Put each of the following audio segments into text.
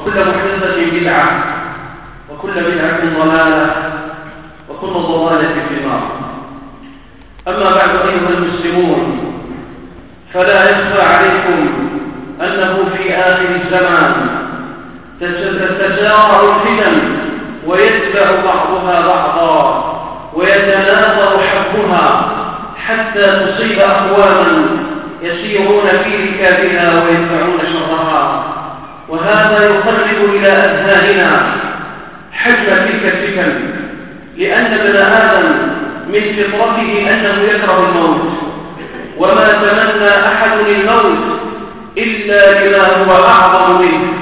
وكل محدثة بدعة وكل بدعة ضلالة وكل ضلالة في النار. أما بعد أيها المسلمون فلا يخفى عليكم أنه في آخر الزمان تتسارع الفتن ويتبع بعضها بعضا ويتناثر حبها حتى تصيب أقواما يسيرون في ركابها ويدفعون وهذا يقرب إلى أذهاننا حجم تلك الفتن لأن ابن آدم من فطرته أنه يكره الموت. وما تمنى أحد الموت إلا لما هو أعظم منه.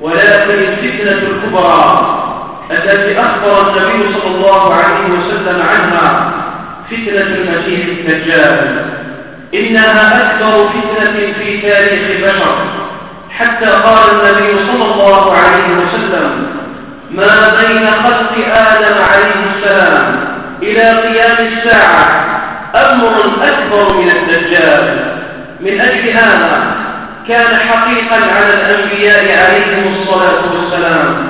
ولكن الفتنة الكبرى التي أخبر النبي صلى الله عليه وسلم عنها فتنة المسيح الدجال. إنها أكبر فتنة في تاريخ البشر. حتى قال النبي صلى الله عليه وسلم ما بين خلق آدم عليه السلام إلى قيام الساعة أمر أكبر من الدجال. من أجل هذا كان حقيقا على الأنبياء عليهم الصلاة والسلام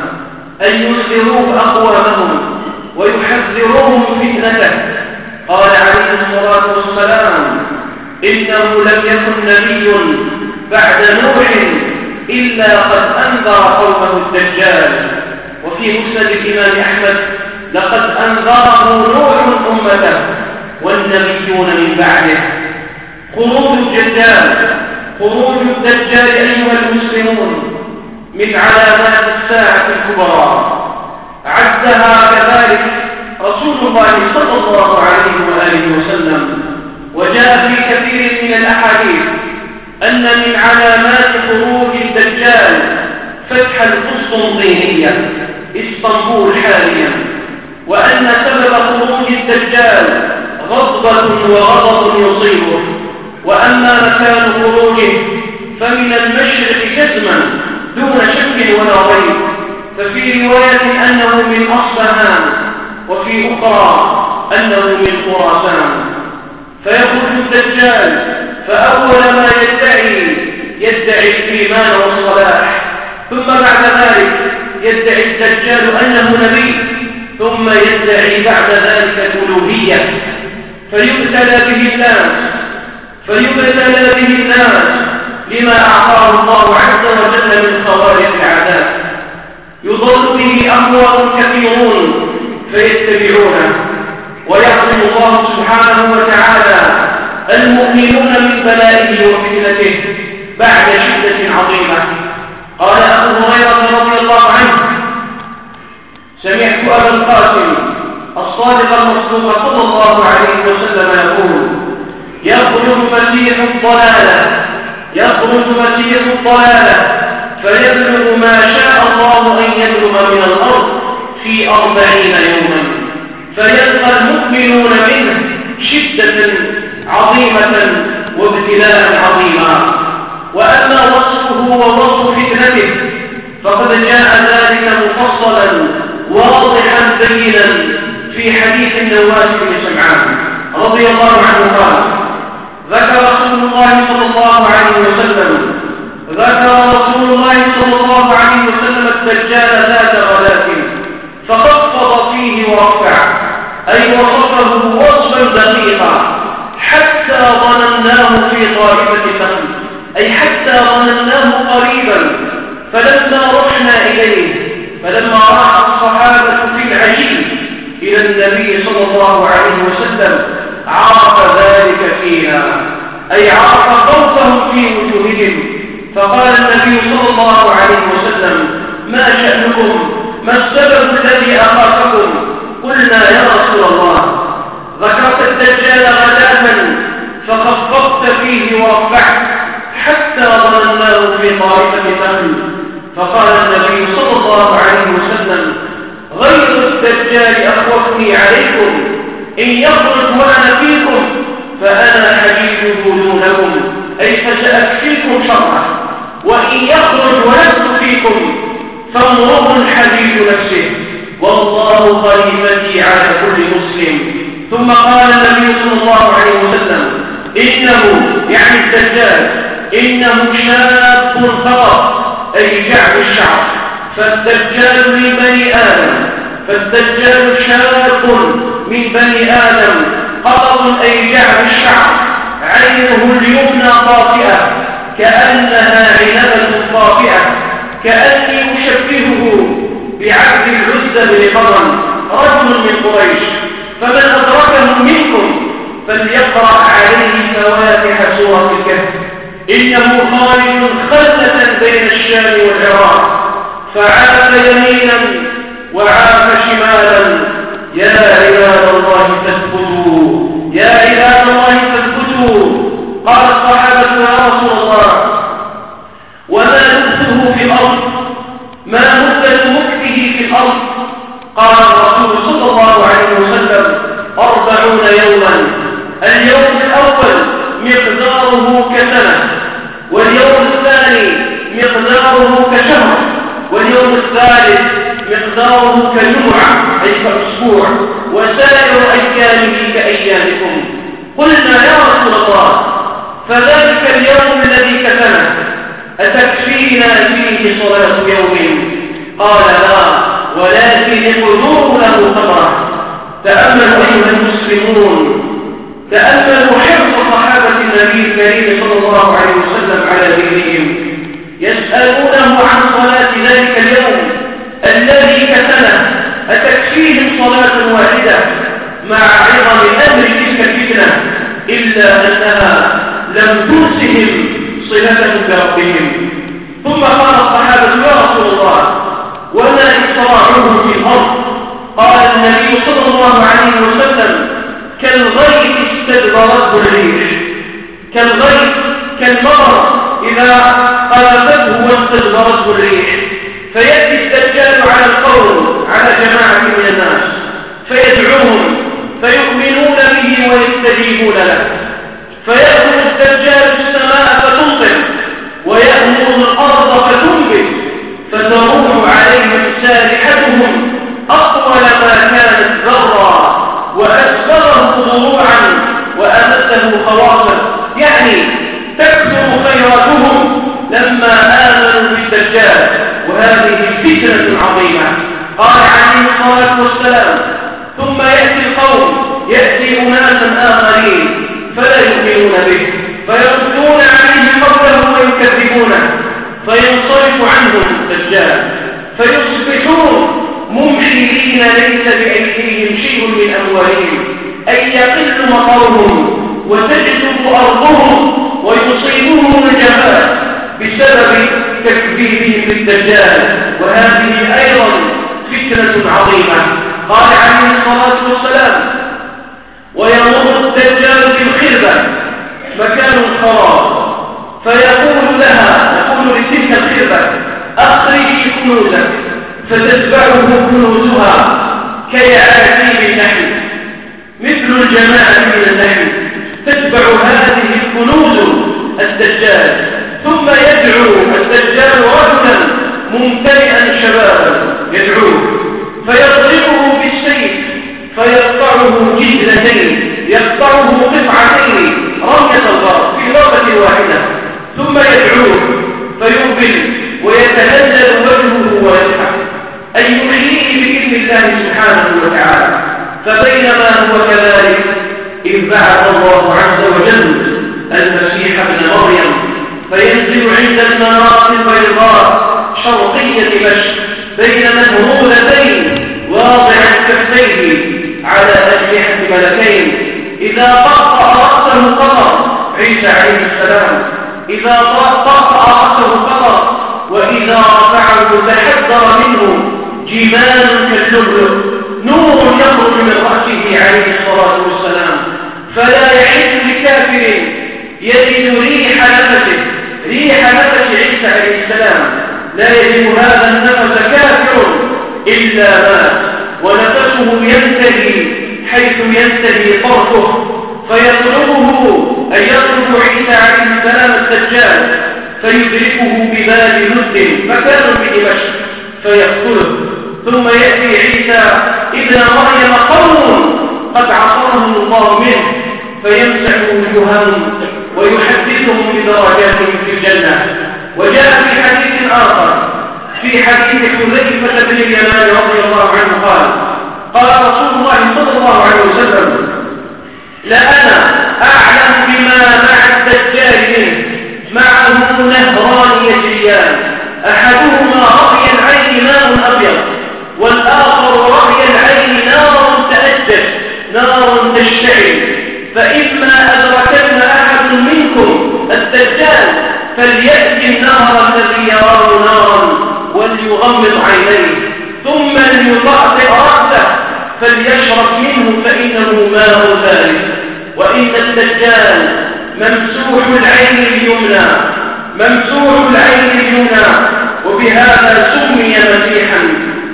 أن ينذروه أقوامهم ويحذروهم فتنته. قال عليه الصلاة والسلام إنه لم يكن نبي بعد نوح إلا قد أنذر قومه الدجال. وفي مسند الإمام أحمد لقد أنذره نوح أمته والنبيون من بعده. خروج الدجال خروج الدجال أيها المسلمون من علامات الساعة الكبرى. عدها كذلك رسول الله صلى الله عليه وآله وسلم. وجاء في كثير من الأحاديث أن من علامات فتح القسطنطينية إسطنبول حاليا وأن سبب خروج الدجال غضبة وغضب يصيبه. وأما مكان خروجه فمن المشرق جزما دون شك ولا ريب. ففي رواية أنه من أصفهان وفي أخرى أنه من خراسان. فيخرج الدجال فأول ما يدعي يدعي الإيمان والصلاح. ثم بعد ذلك يدعي الدجال أنه نبي ثم يدعي بعد ذلك الألوهية. فيبتلى به الناس فيبتلى به الناس لما أعطاه الله عز وجل من خوارق العذاب. يضل به أموال كثيرون فيتبعونه. ويعصم الله سبحانه وتعالى المؤمنون من بلائه وفتنته بعد شدة عظيمة. قال أبو هريرة رضي الله عنه سمعت أبا القاسم الصادق المصدوق صلى الله عليه وسلم يقول يخرج مسيح الضلالة يخرج مسيح الضلالة فيبلغ ما شاء الله أن يبلغ من الأرض في أربعين يوما فيلقى المؤمنون منه شدة عظيمة وابتلاء عظيما وأما وصفه ووصف فتنته فقد جاء ذلك مفصلا واضحا بينا في حديث النواس بن سمعان رضي الله عنه قال ذكر رسول الله صلى الله عليه وسلم ذكر رسول الله صلى الله عليه وسلم الدجال ذات غداة فخفض فيه ورفع أي وصفه وصفا دقيقا حتى ظنناه في طائفة فخذ أي حتى ظنناه قريبا فلما رحنا إليه فلما راح الصحابة في العجيب إلى النبي صلى الله عليه وسلم عرف ذلك فينا أي عرف خوفهم في وجوههم. فقال النبي صلى الله عليه وسلم ما شأنكم؟ ما السبب الذي أخافكم قلنا يا رسول الله ذكرت الدجال غداة فخفضت فيه ورفعت حتى ظنناه في طائفة فهم فقال النبي صلى الله عليه وسلم غير الدجال أخوفني عليكم إن يخرج وأنا فيكم فأنا حديثه دونكم أي فسأكفيكم شره وإن يخرج ولست فيكم فامرؤ حديث نفسه والله خليفتي على كل مسلم. ثم قال النبي صلى الله عليه وسلم إنه يعني الدجال إنه شاب فقط أي جعب الشعر. فالدجال من بني آدم فالدجال شاب من بني آدم. قطط أي جعب الشعر. عينه اليمنى طافئة كأنها عنبة طافئة كأني أشبهه بعبد العزة بن قرن رجل من قريش. فمن أدركه منكم فليقرأ عليه فواتح سورة الكهف. إنه خالد خلة بين الشام والعراق. فعاف يمينا وعاف شمالا. يا عباد الله تثبتوا يا عباد الله تثبتوا قال الصحابة يا رسول الله وما نبته في الأرض ما مدة مكته في الأرض قال الرسول صلى الله عليه وسلم أربعون يوما اليوم الأول مقداره كسنة واليوم الثاني مقداره كشهر واليوم الثالث مقداره كجمعة أي كأسبوع وسائر أيامه كأيامكم. قلنا يا رسول الله فذلك اليوم الذي كسنه أتكفينا فيه صلاة يوم؟ قال لا ولكن الحضور له ثمرة تأملوا أيها المسلمون تأملوا حرص صحابة النبي الكريم صلى الله عليه وسلم على ذكرهم يسألونه عن صلاة ذلك اليوم. الذي كسنه أتكفيهم صلاة واحدة مع عظم أمر تلك الفتنة؟ إلا أنها لم ترسهم صلتهم بربهم ثم قال الصحابة يا رسول الله وما إسراعه في الأرض؟ قال النبي صلى الله عليه وسلم كالغيث استدبرته الريح كالغيث كالمطر إذا قذفته واستدبرته الريح فيأتي الدجال على القوم على جماعة من الناس فيدعوهم فيؤمنون به ويستجيبون له. فيأخذ الدجال السماء فتمطر ويأمر الأرض فتنبت فتروح عليهم سارحتهم أطول ما كانت ذرا وأسبره ضلوعا وأمده خواصا. يعني تكثر لما آمنوا بالدجال وهذه فتنة عظيمة. قال عليه الصلاة والسلام ثم يأتي القوم يأتي أناسا آخرين فلا يؤمنون به فيردون عليه قوله ويكذبونه فينصرف عنهم الدجال فيصبحون ممحلين ليس بأيديهم شيء من أموالهم أي يقل مطرهم وتجذب أرضهم ويصيبهم الجفاف بسبب تكذيبهم بالدجال. وهذه أيضا فتنة عظيمة. قال عليه الصلاة والسلام ويمر الدجال بالخربة مكان خراب. فيقول لها يقول لتلك الخربة أخرجي كنوزك فتتبعه كنوزها كيعاتيب النحل مثل الجماعة من النحل تتبع هذه الكنوز الدجال. ثم يدعو الدجال رجلا ممتلئا شبابا يدعوه فيضربه بالسلام يقطعه جزلتين يقطعه قطعتين رمية الغرب في ضربة واحدة. ثم يدعوه فيقبل ويتهلل وجهه ويضحك. أي يحييه بإذن الله سبحانه وتعالى. فبينما هو كذلك إذ بعث الله عز وجل المسيح ابن مريم فينزل عند المناطق البيضاء شرقية دمشق بين مهمولتين واضع كفيه على أجنحة ملكين. إذا طأطأ رأسه قطر عيسى عليه السلام. إذا طأطأ رأسه قطر وإذا رفعه تحذر منه جبال كاللؤلؤ نور يخرج من رأسه عليه الصلاة والسلام. فلا يحس لكافر يجد ريح نفسه ريح نفس عيسى عليه السلام. لا يجد هذا النفس كافر إلا مات ونفسه ينتهي حيث ينتهي طرفه. فيطلبه أن يطلب عيسى عليه السلام الدجال فيدركه ببال نزل مكان بدمشق فيقتله. ثم يأتي عيسى ابن مريم قوم قد عصره الله منه فيمسح وجوههم. ويحدثهم بدرجاتهم في الجنة. وجاء في حديث آخر في حديث حذيفة بن اليمان رضي الله عنه قال قال رسول الله صلى الله عليه وسلم لأنا أعلم بما مع الدجال منه معه نهران يجريان. أحدهما رأي العين ماء أبيض والآخر رأي العين نار تأجج نار تشتعل. فإما منكم الدجال فليأتي النهر الذي يراه نارا وليغمض عينيه ثم ليطأطئ رأسه فليشرب منه فإنه ماء ثالث وإن الدجال ممسوح العين اليمنى ممسوح العين اليمنى وبهذا سمي مسيحا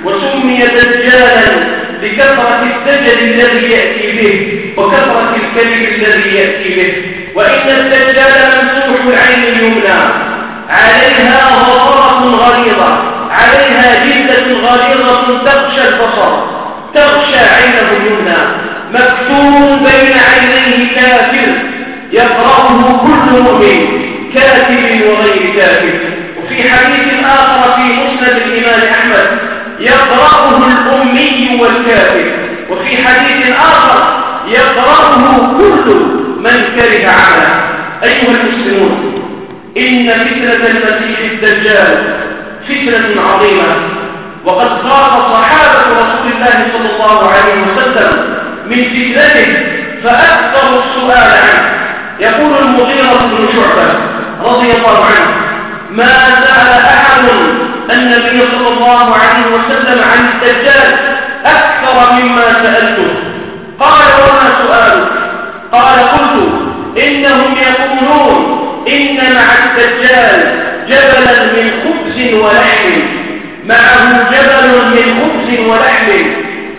وسمي دجالا لكثرة الدجل الذي يأتي به وكثرة الكذب الذي يأتي به. وإن الدجال ممسوح العين اليمنى. عليها غضرة غليظة. عليها جلدة غليظة تغشى البصر. تغشى عينه اليمنى. مكتوب بين عينيه كافر. يقرأه كل مؤمن. كاتب وغير كاتب. وفي حديث آخر في مسند الإمام أحمد يقرأه الأمي والكافر وفي حديث آخر يقرأه كل من كره عمله أيها المسلمون إن فتنة المسيح الدجال فتنة عظيمة. وقد خاف صحابة رسول الله صلى الله عليه وسلم من فتنته فأكثر السؤال عنه. يقول المغيرة بن شعبة رضي الله عنه ما سأل أحد النبي صلى الله عليه وسلم عن الدجال أكثر مما سألته؟ قال وما سؤالك؟ قال قلت إنهم يقولون إن مع الدجال جبلا من خبز ولحم. معه جبل من خبز ولحم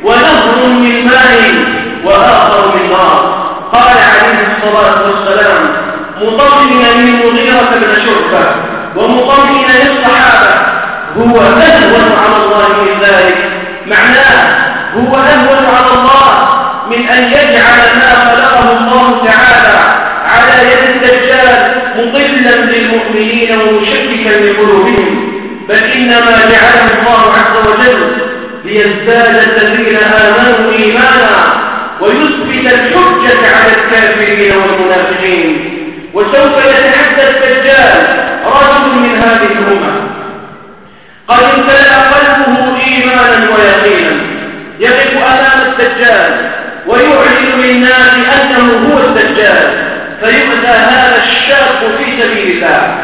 ونهر من ماء وآخر من نار. قال عليه الصلاة والسلام مطمئنا من مغيرة بن شعبة ومطمئنا للصحابة. هو أهون على الله من ذلك. معناه هو أهون على الله من أن يجعل ما خلقه الله تعالى يد الدجال مضلا للمؤمنين ومشككا لقلوبهم بل إنما جعله الله عز وجل ليزداد الذين آمنوا إيمانا ويثبت الحجة على الكافرين والمنافقين. وسوف يتحدى الدجال رجل من هذه الأمة. قد امتلأ قلبه إيمانا ويقينا يقف أمام الدجال ويعلن للناس أنه هو الدجال. فيؤتى هذا الشاب في سبيل الله.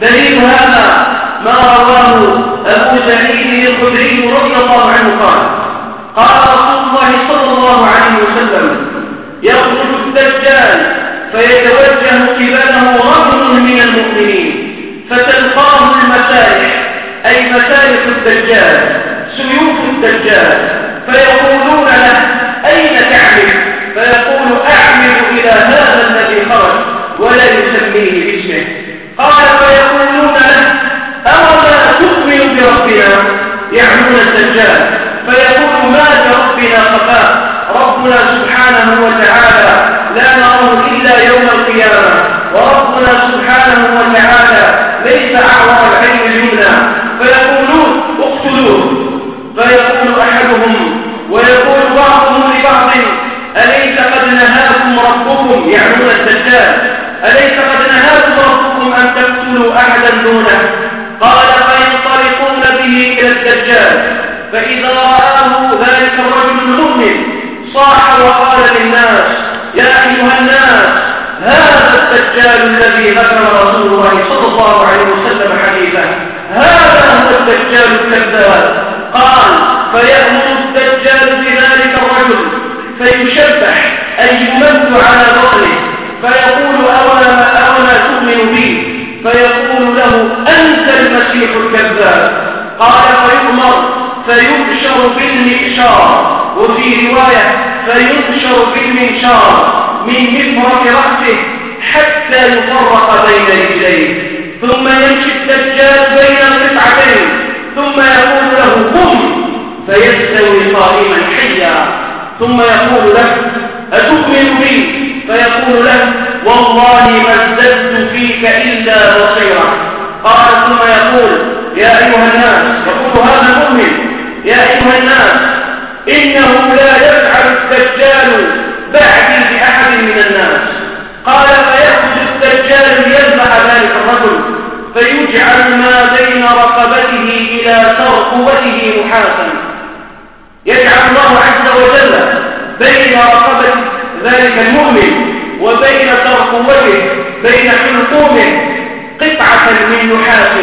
دليل هذا ما رواه أبو سعيد الخدري رضي الله عنه قال قال رسول الله صلى الله عليه وسلم يخرج الدجال فيتوجه قبله رجل من المؤمنين فتلقاه المسالح أي مسالح الدجال سيوف الدجال فيقولون له أين تعمل ولا يسميه باسمه. قال فيقولون له أولا تؤمن بربنا؟ يعنون الدجال. فيقول ما بربنا خفاء رب وربنا سبحانه وتعالى لا نراه إلا يوم القيامة. وربنا سبحانه وتعالى ليس أعور العين اليمنى. فيقولون اقتلوه. فيقول أحدهم ويقول بعضهم لبعض أليس قد نهاكم ربكم؟ يعنون الدجال. أليس قد نهاكم ربكم أن تقتلوا أحدا دونه؟ قال فينطلقون به إلى الدجال. فإذا رآه ذلك الرجل المؤمن صاح وقال للناس يا أيها الناس هذا الدجال الذي ذكر رسول الله صلى الله عليه وسلم حديثا هذا هو الدجال الكذاب قال فيأمر الدجال بذلك الرجل فيشبح أي يمد على بطنه فيقول أولا أولا تؤمن بي فيقول له أنت المسيح الكذاب قال فيؤمر فيبشر بالمئشار وفي رواية فيبشر بالمنشار من مفرق رأسه حتى يفرق بين رجليه. ثم يمشي الدجال بين القطعتين. ثم يقول له قم. فيستوي قائما حيا. ثم يقول له أتؤمن بي؟ فيقول له والله ما ازددت فيك إلا بصيرا. قال ثم يقول يا أيها الناس يقول هذا المؤمن يا أيها الناس إنه لا يفعل الدجال بعدي بأحد من الناس. قال فيأخذ الدجال ليذبح ذلك الرجل فيجعل ما بين رقبته إلى ترقبته محاسا يجعل الله عز وجل بين رقبة ذلك المؤمن وبين ترقبته بين حلقومه قطعة من نحاس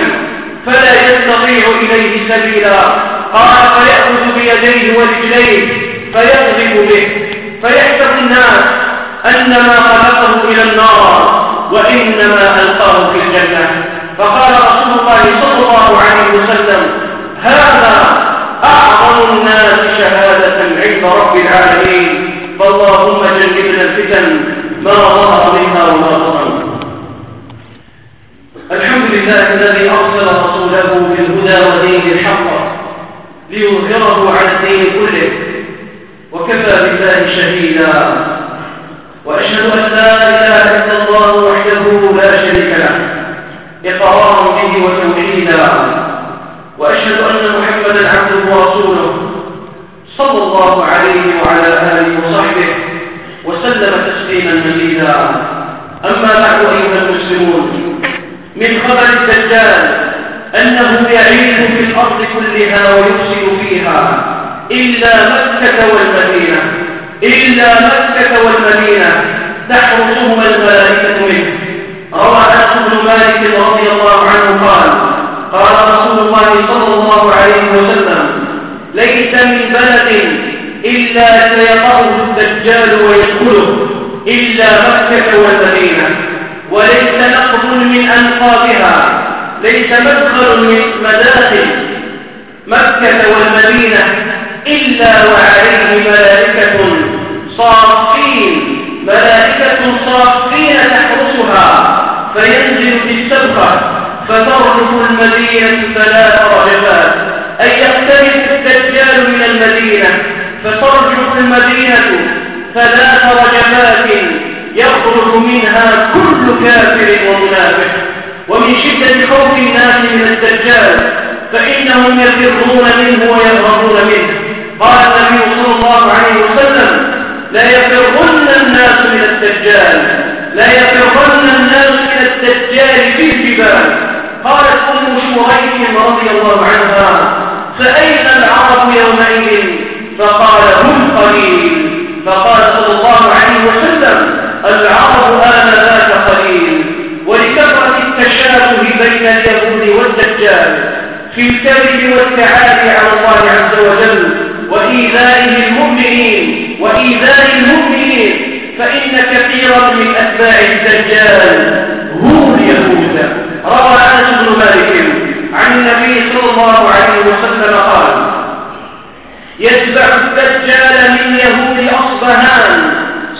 فلا يستطيع إليه سبيلا. قال فيأخذ بيديه ورجليه فيضرب به. فيحسب الناس أن ما خلقه إلى النار وإنما ألقاه في الجنة. فقال رسول الله صلى الله عليه وسلم هذا أعظم الناس شهادة عند رب العالمين. فاللهم جنبنا الفتن ما ظهر منها وما بطن. الحمد لله الذي أرسل رسوله بالهدى ودين ليظهره على الدين كله. وكفى بالله شهيدا. وأشهد أن لا إله إلا الله وحده لا شريك له. إقرارا به وتوحيدا. وأشهد أن محمدا عبده ورسوله صلى الله عليه وعلى آله وصحبه وسلم تسليما مزيدا. أما بعد أيها المسلمون من خبر الدجال أنه يعيش في الأرض كلها ويفسد فيها إلا مكة والمدينة إلا مكة والمدينة. تحرسهما الملائكة منه. روى أنس بن مالك رضي الله عنه قال قال رسول الله صلى الله عليه وسلم ليس من بلد إلا سيطأه الدجال ويدخله إلا مكة والمدينة وليس نقض من أنقاضها ليس مدخل من مداخل. والمدينة إلا وعليه ملائكة صافين. ملائكة صافين تحرسها فينزل بالسبخة فترجف المدينة ثلاث رجفات أي يختلف الدجال من المدينة فترجف المدينة ثلاث رجفات يخرج منها كل كافر ومنافق. ومن شدة خوف الناس من الدجال فإنهم يفرون منه ويهربون منه. قال النبي صلى الله عليه وسلم لا يفرن الناس من الدجال لا يفرن الناس من الدجال في الجبال. قالت أم شريك رضي الله عنها فأين العرب يومئذ؟ فقال هم قليل. فقال صلى الله عليه وسلم العرب آنذاك قليل ولكثرة التشابه بين اليهود والدجال. في الكذب والتعالي على الله عز وجل وإيذائه المؤمنين وإيذاء المؤمنين فإن كثيرا من أتباع الدجال هم اليهود. روى أنس بن مالك عن النبي صلى الله عليه وسلم قال يتبع الدجال من يهود أصبهان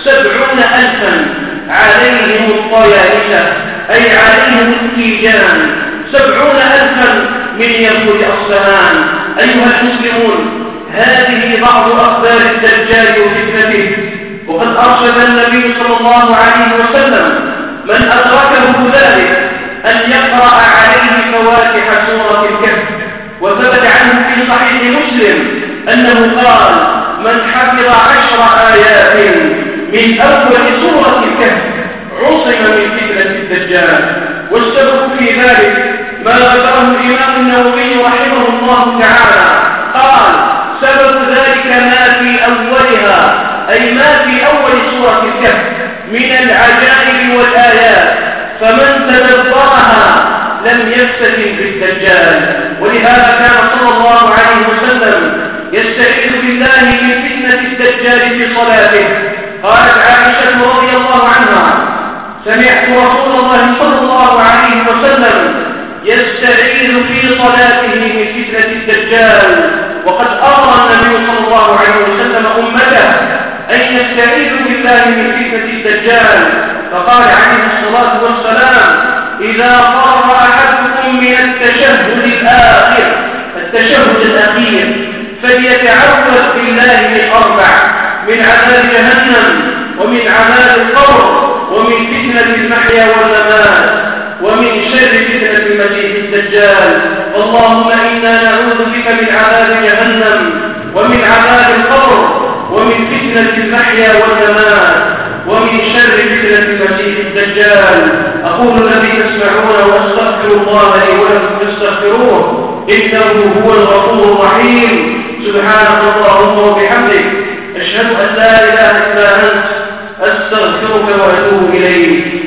سبعون ألفا عليهم الطيالسة أي عليهم التيجان. سبعون ألفا من يهود أصفهان أيها المسلمون هذه بعض أخبار الدجال وفتنته. فأرشد النبي صلى الله عليه وسلم من أدركه ذلك أن يقرأ عليه فواتح سورة الكهف. وثبت عنه في صحيح مسلم أنه قال من حفظ عشر آيات من أول سورة الكهف عصم من فتنة الدجال. والسبب في ذلك ما ذكره الإمام النووي رحمه الله تعالى. قال سبب ذلك ما في أولها أي ما في أول سورة الكهف من العجائب والآيات. فمن تدبرها لم يفتتن بالدجال ولهذا كان صلى الله عليه وسلم يستعيذ بالله من فتنة الدجال في صلاته. قالت عائشة رضي الله عنها سمعت رسول الله صلى الله عليه وسلم يستعيذ في صلاته من فتنة الدجال. وقد أمر النبي صلى الله عليه وسلم أمته أن يستعيذوا بالله من فتنة الدجال. فقال عليه الصلاة والسلام إذا فرغ أحدكم من التشهد الآخر التشهد الأخير فليتعوذ بالله من أربع من عذاب جهنم ومن عذاب القبر ومن فتنة المحيا والممات. ومن شر فتنة المسيح الدجال. اللهم إنا نعوذ بك من عذاب جهنم ومن عذاب القبر ومن فتنة المحيا والممات ومن شر فتنة المسيح الدجال. أقول الذي تسمعون وأستغفر الله لي ولكم فاستغفروه إنه هو الغفور الرحيم. سبحانك اللهم وبحمدك أشهد أن لا إله إلا أنت أستغفرك وأتوب إليك.